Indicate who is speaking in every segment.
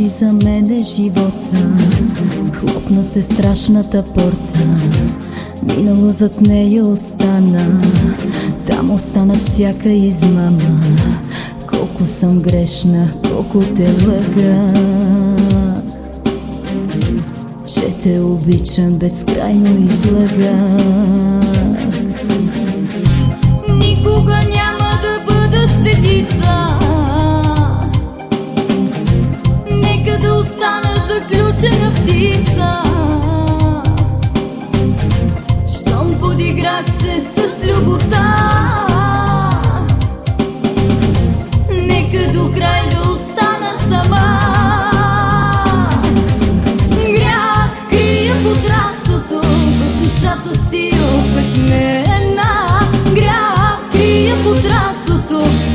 Speaker 1: Свърши за мене живота Хлопна се страшната порта. Минало зад нея остана. Там остана всяка измама. Колко съм грешна, колко те лъга Че те обичам, безкрайно излага
Speaker 2: заключена птица. Щом подиграх се с любовта. Нека до край остана сама. Грях крия под В душата си опетнена Грях крия под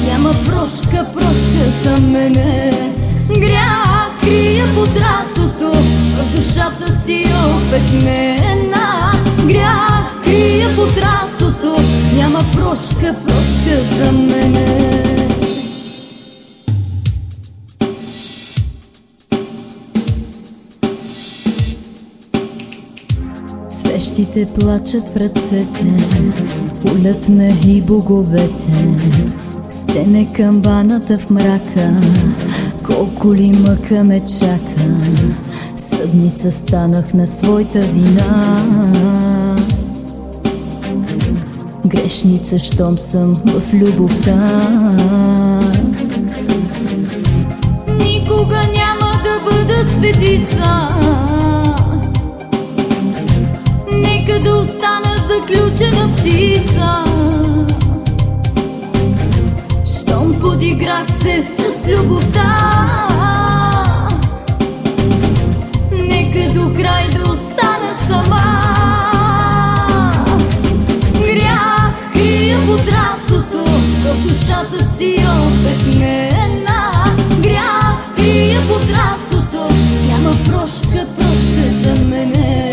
Speaker 2: Няма прошка, прошка за мене си опетнена Грях крия под расото Няма прошка, прошка за мене
Speaker 1: Свещите плачат в ръцете, улят ме и боговете. Стене камбаната в мрака, колко ли мъка ме чака. Съдница станах на своята вина. Грешница, щом съм в любовта.
Speaker 2: Никога няма да бъда светица Нека да остана заключена птица Щом подиграх се с любовта до край да остана сама. Грях крия под В душата си опетнена Грях крия под Няма прошка, прошка за мене.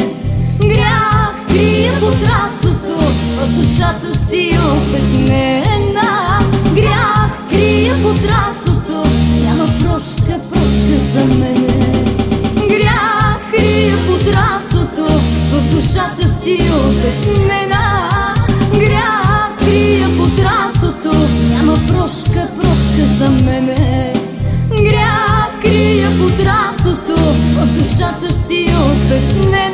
Speaker 2: Грях крия под расото В душата си опетнена Грях крия под расото Няма прошка, прошка за мене силите не на грях крия под расото няма прошка, прошка за мене. Грях крия под расото в душата си опет не